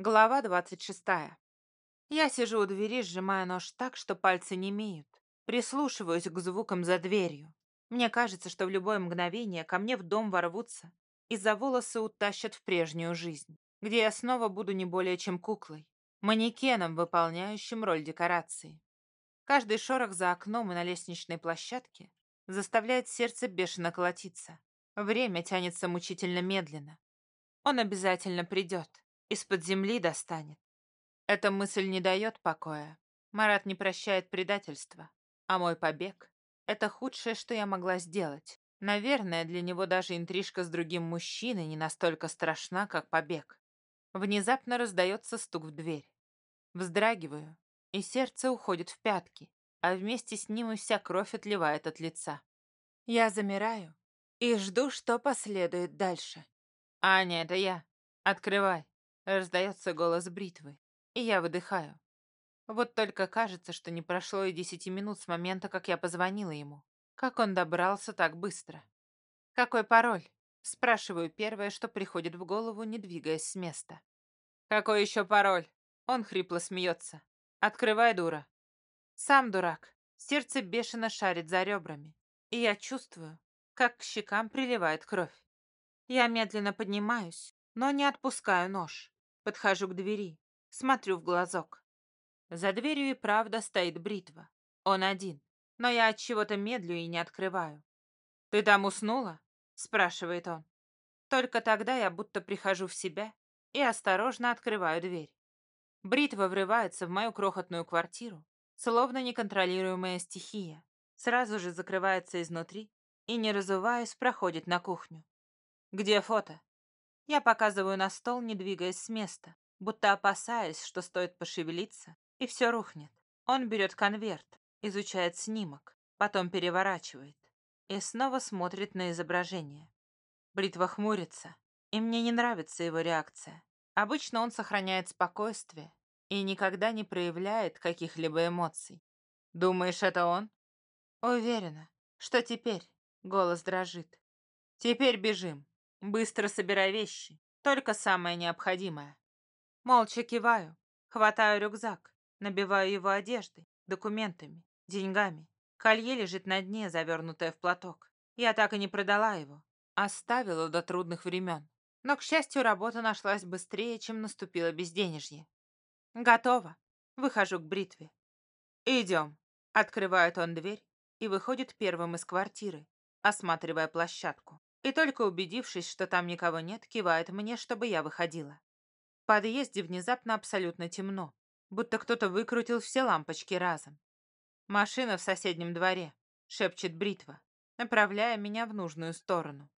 Глава двадцать шестая. Я сижу у двери, сжимая нож так, что пальцы не имеют. Прислушиваюсь к звукам за дверью. Мне кажется, что в любое мгновение ко мне в дом ворвутся и за волосы утащат в прежнюю жизнь, где я снова буду не более чем куклой, манекеном, выполняющим роль декорации. Каждый шорох за окном и на лестничной площадке заставляет сердце бешено колотиться. Время тянется мучительно медленно. Он обязательно придет из-под земли достанет. Эта мысль не дает покоя. Марат не прощает предательства. А мой побег — это худшее, что я могла сделать. Наверное, для него даже интрижка с другим мужчиной не настолько страшна, как побег. Внезапно раздается стук в дверь. Вздрагиваю, и сердце уходит в пятки, а вместе с ним и вся кровь отливает от лица. Я замираю и жду, что последует дальше. «Аня, это я. Открывай». Раздается голос бритвы, и я выдыхаю. Вот только кажется, что не прошло и десяти минут с момента, как я позвонила ему. Как он добрался так быстро? «Какой пароль?» Спрашиваю первое, что приходит в голову, не двигаясь с места. «Какой еще пароль?» Он хрипло смеется. «Открывай, дура». Сам дурак. Сердце бешено шарит за ребрами. И я чувствую, как к щекам приливает кровь. Я медленно поднимаюсь, но не отпускаю нож. Подхожу к двери, смотрю в глазок. За дверью и правда стоит бритва. Он один, но я от чего-то медлю и не открываю. «Ты там уснула?» — спрашивает он. Только тогда я будто прихожу в себя и осторожно открываю дверь. Бритва врывается в мою крохотную квартиру, словно неконтролируемая стихия. Сразу же закрывается изнутри и, не разуваясь, проходит на кухню. «Где фото?» Я показываю на стол, не двигаясь с места, будто опасаясь, что стоит пошевелиться, и все рухнет. Он берет конверт, изучает снимок, потом переворачивает и снова смотрит на изображение. Бритва хмурится, и мне не нравится его реакция. Обычно он сохраняет спокойствие и никогда не проявляет каких-либо эмоций. «Думаешь, это он?» «Уверена. Что теперь?» Голос дрожит. «Теперь бежим. Быстро собирай вещи, только самое необходимое. Молча киваю, хватаю рюкзак, набиваю его одеждой, документами, деньгами. Колье лежит на дне, завернутое в платок. Я так и не продала его. Оставила до трудных времен. Но, к счастью, работа нашлась быстрее, чем наступило безденежье. Готово. Выхожу к бритве. Идем. Открывает он дверь и выходит первым из квартиры, осматривая площадку и только убедившись, что там никого нет, кивает мне, чтобы я выходила. В подъезде внезапно абсолютно темно, будто кто-то выкрутил все лампочки разом. «Машина в соседнем дворе», — шепчет бритва, направляя меня в нужную сторону.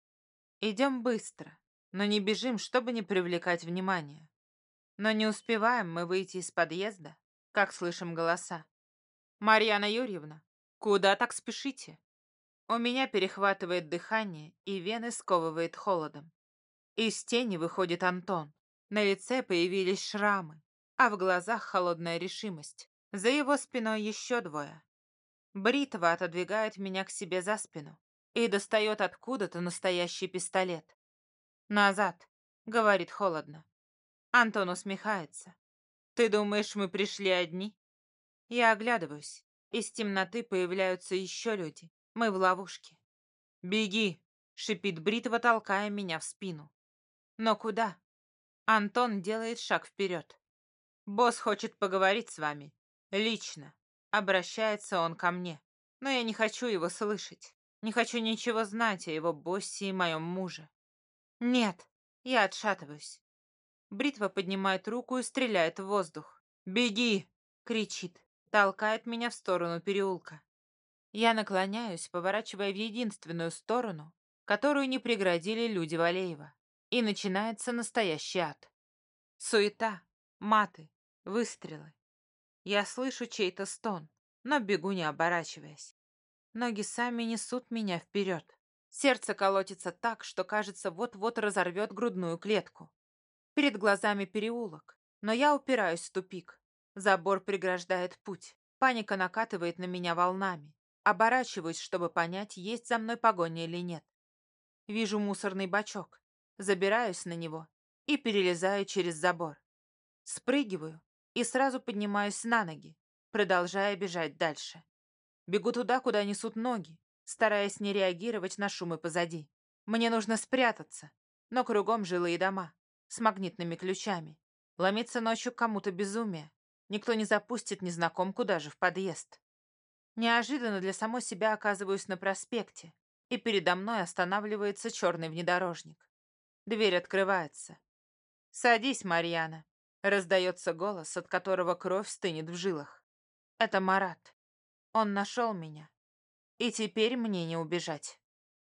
Идем быстро, но не бежим, чтобы не привлекать внимания. Но не успеваем мы выйти из подъезда, как слышим голоса. «Марьяна Юрьевна, куда так спешите?» У меня перехватывает дыхание и вены сковывает холодом. Из тени выходит Антон. На лице появились шрамы, а в глазах холодная решимость. За его спиной еще двое. Бритва отодвигает меня к себе за спину и достает откуда-то настоящий пистолет. «Назад», — говорит холодно. Антон усмехается. «Ты думаешь, мы пришли одни?» Я оглядываюсь. Из темноты появляются еще люди. Мы в ловушке. «Беги!» — шипит бритва, толкая меня в спину. «Но куда?» Антон делает шаг вперед. «Босс хочет поговорить с вами. Лично». Обращается он ко мне. Но я не хочу его слышать. Не хочу ничего знать о его боссе и моем муже. Нет, я отшатываюсь. Бритва поднимает руку и стреляет в воздух. «Беги!» — кричит, толкает меня в сторону переулка. Я наклоняюсь, поворачивая в единственную сторону, которую не преградили люди Валеева. И начинается настоящий ад. Суета, маты, выстрелы. Я слышу чей-то стон, но бегу не оборачиваясь. Ноги сами несут меня вперед. Сердце колотится так, что, кажется, вот-вот разорвет грудную клетку. Перед глазами переулок, но я упираюсь в тупик. Забор преграждает путь. Паника накатывает на меня волнами. Оборачиваюсь, чтобы понять, есть за мной погоня или нет. Вижу мусорный бачок, забираюсь на него и перелезаю через забор. Спрыгиваю и сразу поднимаюсь на ноги, продолжая бежать дальше. Бегу туда, куда несут ноги, стараясь не реагировать на шумы позади. Мне нужно спрятаться, но кругом жилые дома с магнитными ключами. Ломиться ночью кому-то безумие. Никто не запустит незнакомку даже в подъезд. Неожиданно для самой себя оказываюсь на проспекте, и передо мной останавливается черный внедорожник. Дверь открывается. «Садись, Марьяна», — раздается голос, от которого кровь стынет в жилах. Это Марат. Он нашел меня. И теперь мне не убежать.